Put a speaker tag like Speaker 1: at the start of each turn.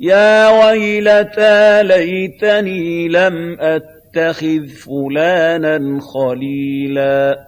Speaker 1: يَا وَيْلَتَىٰ لَيْتَنِي لَمْ أَتَّخِذْ فُلَانًا خَلِيلًا.